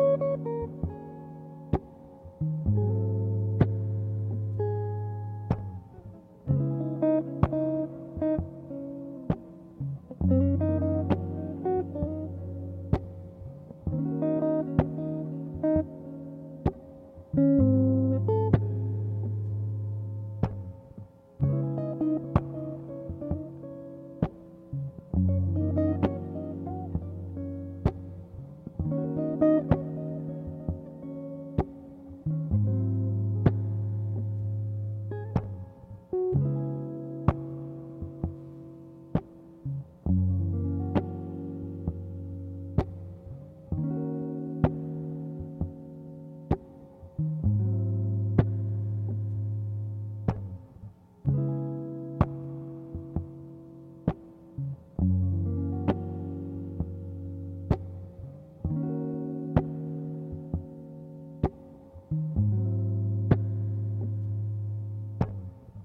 Música